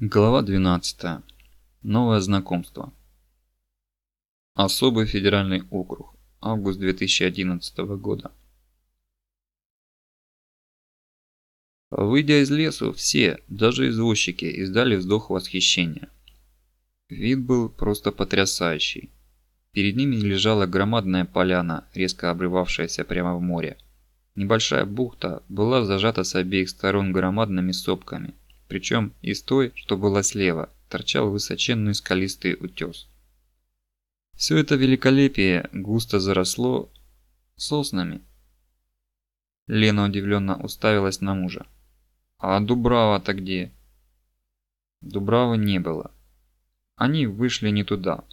Глава 12. Новое знакомство. Особый федеральный округ. Август 2011 года. Выйдя из лесу, все, даже извозчики, издали вздох восхищения. Вид был просто потрясающий. Перед ними лежала громадная поляна, резко обрывавшаяся прямо в море. Небольшая бухта была зажата с обеих сторон громадными сопками – причем из той, что была слева, торчал высоченный скалистый утес. Все это великолепие густо заросло соснами. Лена удивленно уставилась на мужа. «А Дубрава-то где?» Дубравы не было. Они вышли не туда.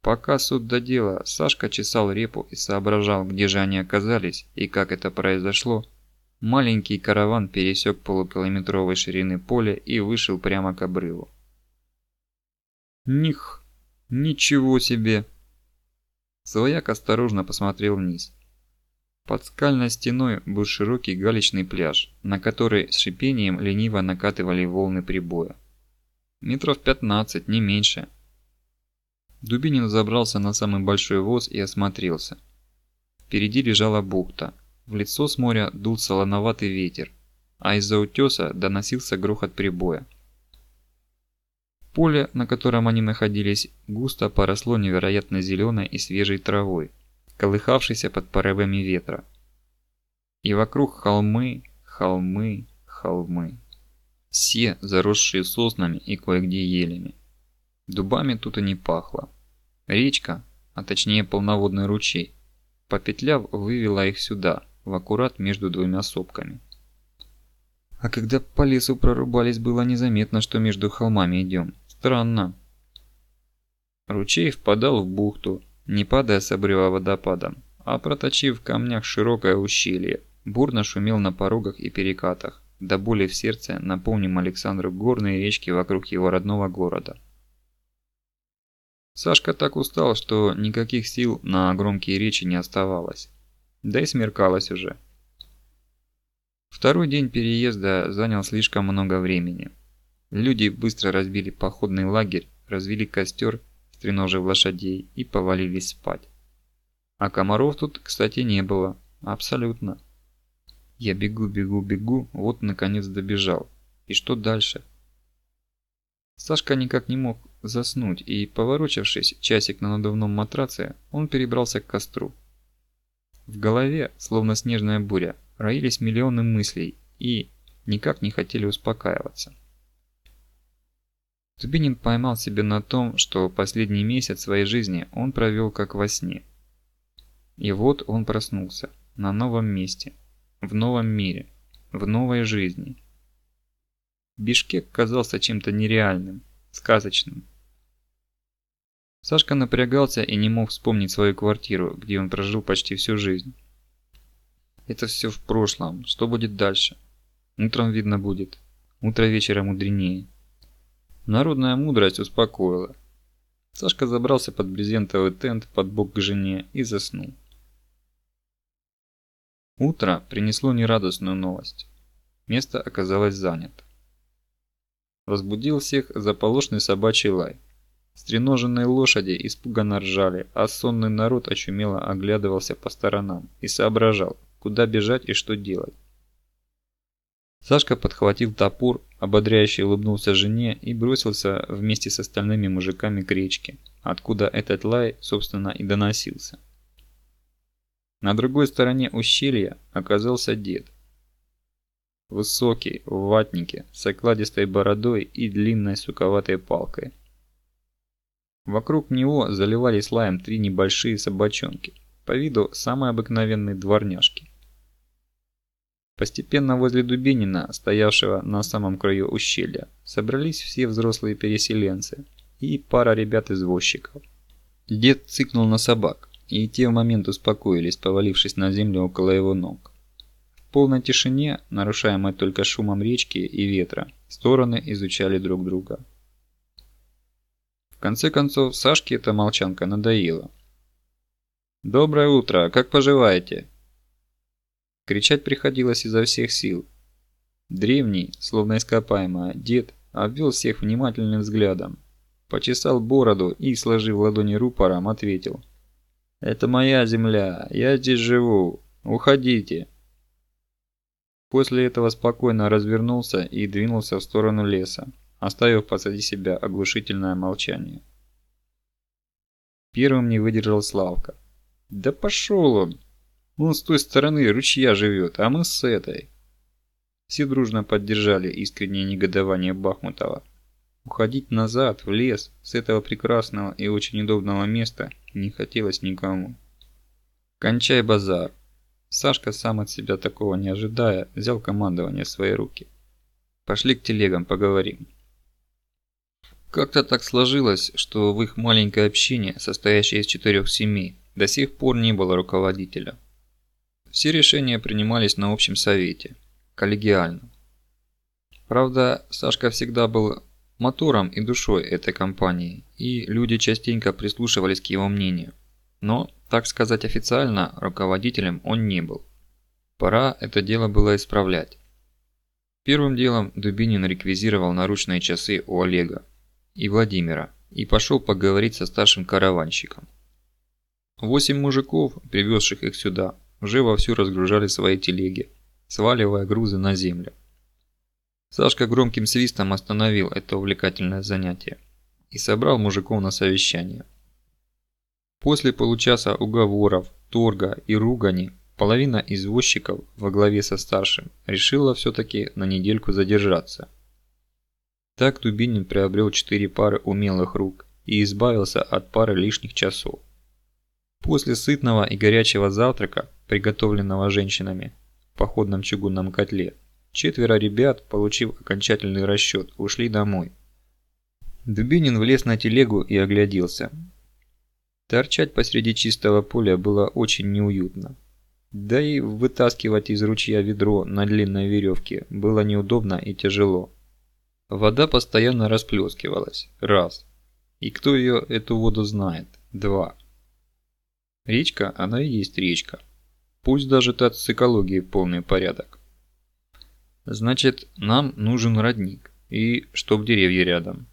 Пока суд до дела, Сашка чесал репу и соображал, где же они оказались и как это произошло, Маленький караван пересек полукилометровой ширины поле и вышел прямо к обрыву. Них! Ничего себе! Свояк осторожно посмотрел вниз. Под скальной стеной был широкий галечный пляж, на который с шипением лениво накатывали волны прибоя. Метров 15, не меньше. Дубинин забрался на самый большой воз и осмотрелся. Впереди лежала бухта, в лицо с моря дул солоноватый ветер, а из-за утеса доносился грохот прибоя. Поле, на котором они находились, густо поросло невероятно зеленой и свежей травой, колыхавшейся под порывами ветра. И вокруг холмы, холмы, холмы. Все заросшие соснами и кое-где елями. Дубами тут и не пахло. Речка, а точнее полноводный ручей, попетляв, вывела их сюда – в аккурат между двумя сопками. А когда по лесу прорубались, было незаметно, что между холмами идем. Странно. Ручей впадал в бухту, не падая с обрыва водопадом, а проточив в камнях широкое ущелье, бурно шумел на порогах и перекатах, до боли в сердце напомним Александру горные речки вокруг его родного города. Сашка так устал, что никаких сил на громкие речи не оставалось. Да и смеркалось уже. Второй день переезда занял слишком много времени. Люди быстро разбили походный лагерь, развели костер, стреножив лошадей и повалились спать. А комаров тут, кстати, не было. Абсолютно. Я бегу, бегу, бегу, вот наконец добежал. И что дальше? Сашка никак не мог заснуть, и, поворочившись часик на надувном матраце, он перебрался к костру. В голове, словно снежная буря, роились миллионы мыслей и никак не хотели успокаиваться. Тубинин поймал себя на том, что последний месяц своей жизни он провел как во сне. И вот он проснулся на новом месте, в новом мире, в новой жизни. Бишкек казался чем-то нереальным, сказочным. Сашка напрягался и не мог вспомнить свою квартиру, где он прожил почти всю жизнь. Это все в прошлом. Что будет дальше? Утром видно будет. Утро вечера мудренее. Народная мудрость успокоила. Сашка забрался под брезентовый тент под бок к жене и заснул. Утро принесло нерадостную новость. Место оказалось занято. Разбудил всех заполошный собачий лай. Стреноженные лошади испуганно ржали, а сонный народ очумело оглядывался по сторонам и соображал, куда бежать и что делать. Сашка подхватил топор, ободряюще улыбнулся жене и бросился вместе с остальными мужиками к речке, откуда этот лай, собственно, и доносился. На другой стороне ущелья оказался дед. Высокий, в ватнике, с окладистой бородой и длинной суковатой палкой – Вокруг него заливались лаем три небольшие собачонки, по виду самые обыкновенные дворняжки. Постепенно возле Дубинина, стоявшего на самом краю ущелья, собрались все взрослые переселенцы и пара ребят-извозчиков. Дед цыкнул на собак, и те в момент успокоились, повалившись на землю около его ног. В полной тишине, нарушаемой только шумом речки и ветра, стороны изучали друг друга конце концов, Сашке эта молчанка надоела. «Доброе утро! Как поживаете?» Кричать приходилось изо всех сил. Древний, словно ископаемый, дед обвел всех внимательным взглядом, почесал бороду и, сложив ладони рупором, ответил. «Это моя земля, я здесь живу, уходите». После этого спокойно развернулся и двинулся в сторону леса, оставив позади себя оглушительное молчание. Первым не выдержал Славка. «Да пошел он! Он с той стороны ручья живет, а мы с этой!» Все дружно поддержали искреннее негодование Бахмутова. Уходить назад, в лес, с этого прекрасного и очень удобного места не хотелось никому. «Кончай базар!» Сашка, сам от себя такого не ожидая, взял командование в свои руки. «Пошли к телегам, поговорим». Как-то так сложилось, что в их маленькое общение, состоящее из четырех семей, до сих пор не было руководителя. Все решения принимались на общем совете, коллегиально. Правда, Сашка всегда был мотором и душой этой компании, и люди частенько прислушивались к его мнению. Но, так сказать официально, руководителем он не был. Пора это дело было исправлять. Первым делом Дубинин реквизировал наручные часы у Олега, и Владимира и пошел поговорить со старшим караванщиком. Восемь мужиков, привезших их сюда, уже вовсю разгружали свои телеги, сваливая грузы на землю. Сашка громким свистом остановил это увлекательное занятие и собрал мужиков на совещание. После получаса уговоров, торга и ругани половина извозчиков во главе со старшим решила все-таки на недельку задержаться – так Дубинин приобрел четыре пары умелых рук и избавился от пары лишних часов. После сытного и горячего завтрака, приготовленного женщинами в походном чугунном котле, четверо ребят, получив окончательный расчет, ушли домой. Дубинин влез на телегу и огляделся. Торчать посреди чистого поля было очень неуютно. Да и вытаскивать из ручья ведро на длинной веревке было неудобно и тяжело. Вода постоянно расплескивалась. Раз. И кто ее, эту воду знает? Два. Речка, она и есть речка. Пусть даже тут с экологией полный порядок. Значит, нам нужен родник. И чтоб деревья рядом.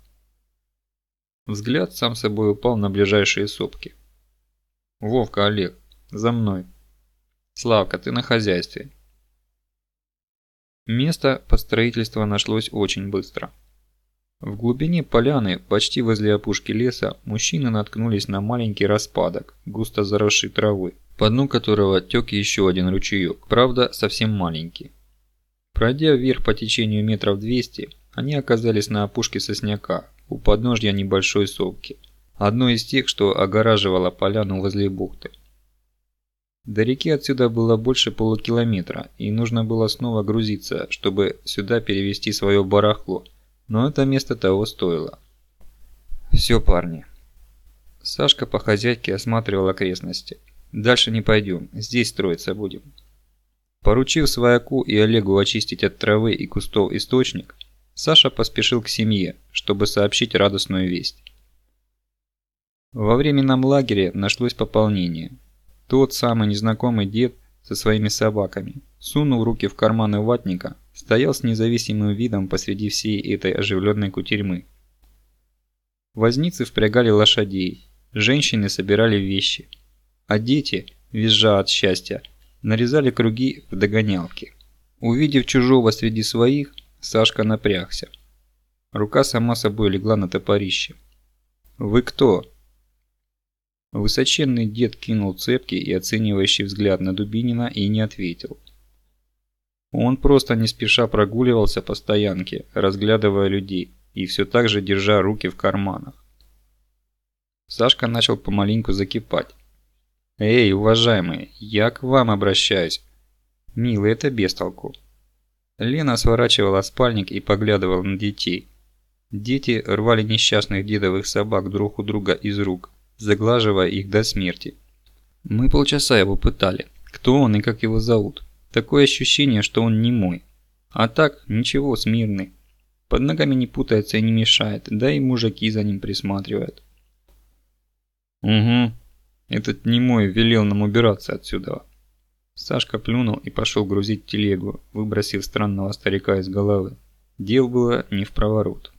Взгляд сам собой упал на ближайшие сопки. Вовка, Олег, за мной. Славка, ты на хозяйстве. Место под строительство нашлось очень быстро. В глубине поляны, почти возле опушки леса, мужчины наткнулись на маленький распадок, густо заросший травой, по дну которого тек еще один ручеек, правда совсем маленький. Пройдя вверх по течению метров 200, они оказались на опушке сосняка, у подножья небольшой сопки, одной из тех, что огораживала поляну возле бухты. До реки отсюда было больше полукилометра, и нужно было снова грузиться, чтобы сюда перевести свое барахло, но это место того стоило. «Все, парни». Сашка по хозяйке осматривал окрестности. «Дальше не пойдем, здесь строиться будем». Поручив свояку и Олегу очистить от травы и кустов источник, Саша поспешил к семье, чтобы сообщить радостную весть. Во временном лагере нашлось пополнение – тот самый незнакомый дед со своими собаками, сунув руки в карманы ватника, стоял с независимым видом посреди всей этой оживленной кутерьмы. Возницы впрягали лошадей, женщины собирали вещи, а дети, визжа от счастья, нарезали круги в догонялке. Увидев чужого среди своих, Сашка напрягся. Рука сама собой легла на топорище. «Вы кто?» Высоченный дед кинул цепкий и оценивающий взгляд на Дубинина и не ответил. Он просто не спеша прогуливался по стоянке, разглядывая людей и все так же держа руки в карманах. Сашка начал помаленьку закипать. «Эй, уважаемые, я к вам обращаюсь. Милый, это бестолку». Лена сворачивала спальник и поглядывала на детей. Дети рвали несчастных дедовых собак друг у друга из рук – заглаживая их до смерти. Мы полчаса его пытали, кто он и как его зовут. Такое ощущение, что он не мой. А так, ничего, смирный. Под ногами не путается и не мешает, да и мужики за ним присматривают. Угу, этот немой велел нам убираться отсюда. Сашка плюнул и пошел грузить телегу, выбросив странного старика из головы. Дел было не в проворот.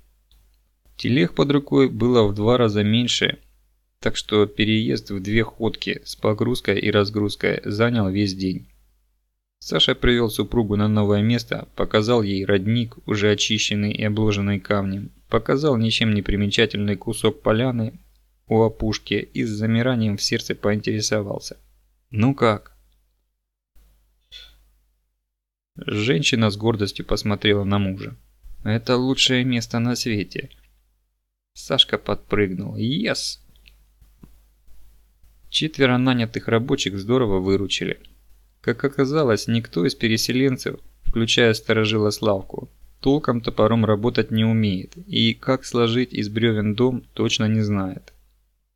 Телег под рукой было в два раза меньше, так что переезд в две ходки с погрузкой и разгрузкой занял весь день. Саша привел супругу на новое место, показал ей родник, уже очищенный и обложенный камнем, показал ничем не примечательный кусок поляны у опушки и с замиранием в сердце поинтересовался. «Ну как?» Женщина с гордостью посмотрела на мужа. «Это лучшее место на свете». Сашка подпрыгнул. «Ес!» Четверо нанятых рабочих здорово выручили. Как оказалось, никто из переселенцев, включая сторожила Славку, толком топором работать не умеет и как сложить из бревен дом точно не знает.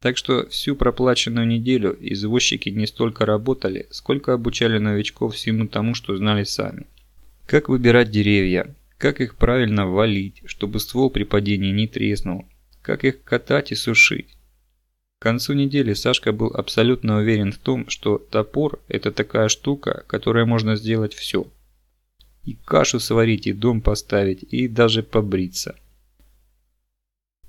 Так что всю проплаченную неделю извозчики не столько работали, сколько обучали новичков всему тому, что знали сами. Как выбирать деревья, как их правильно валить, чтобы ствол при падении не треснул, как их катать и сушить. Концу недели Сашка был абсолютно уверен в том, что топор – это такая штука, которой можно сделать все. И кашу сварить, и дом поставить, и даже побриться.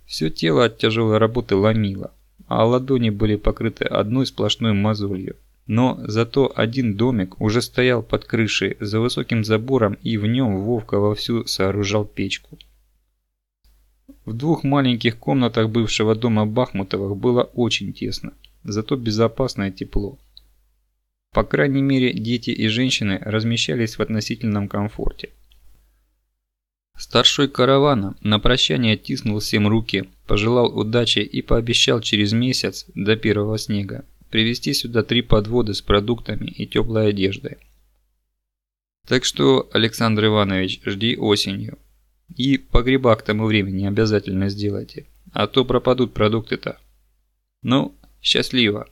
Все тело от тяжелой работы ломило, а ладони были покрыты одной сплошной мозолью. Но зато один домик уже стоял под крышей за высоким забором и в нем Вовка вовсю сооружал печку. В двух маленьких комнатах бывшего дома Бахмутовых было очень тесно, зато безопасно и тепло. По крайней мере, дети и женщины размещались в относительном комфорте. Старший каравана на прощание тиснул всем руки, пожелал удачи и пообещал через месяц, до первого снега, привезти сюда три подводы с продуктами и теплой одеждой. Так что, Александр Иванович, жди осенью. И погреба к тому времени обязательно сделайте, а то пропадут продукты-то. Ну, счастливо.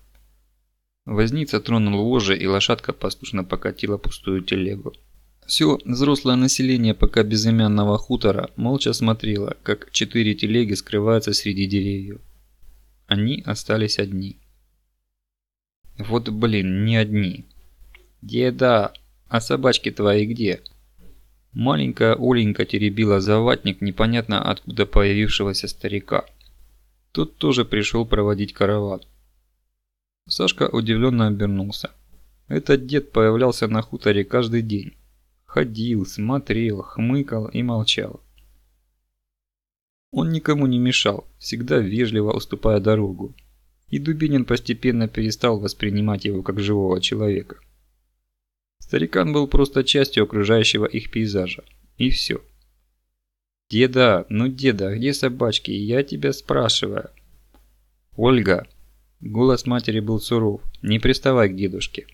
Возница тронул вожжи, и лошадка послушно покатила пустую телегу. Все взрослое население пока безымянного хутора молча смотрело, как четыре телеги скрываются среди деревьев. Они остались одни. Вот блин, не одни. Деда, а собачки твои где? Маленькая Оленька теребила заватник непонятно откуда появившегося старика. Тот тоже пришел проводить караван. Сашка удивленно обернулся. Этот дед появлялся на хуторе каждый день. Ходил, смотрел, хмыкал и молчал. Он никому не мешал, всегда вежливо уступая дорогу. И Дубинин постепенно перестал воспринимать его как живого человека. Старикан был просто частью окружающего их пейзажа. И все. «Деда, ну деда, где собачки? Я тебя спрашиваю». «Ольга!» Голос матери был суров. «Не приставай к дедушке».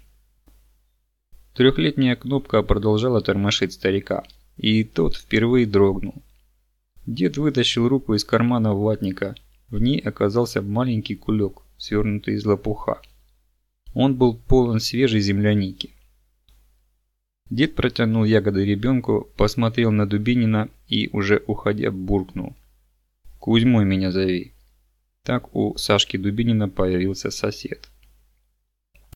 Трехлетняя кнопка продолжала тормошить старика, и тот впервые дрогнул. Дед вытащил руку из кармана ватника. В ней оказался маленький кулек, свернутый из лопуха. Он был полон свежей земляники. Дед протянул ягоды ребенку, посмотрел на Дубинина и, уже уходя, буркнул. «Кузьмой меня зови». Так у Сашки Дубинина появился сосед.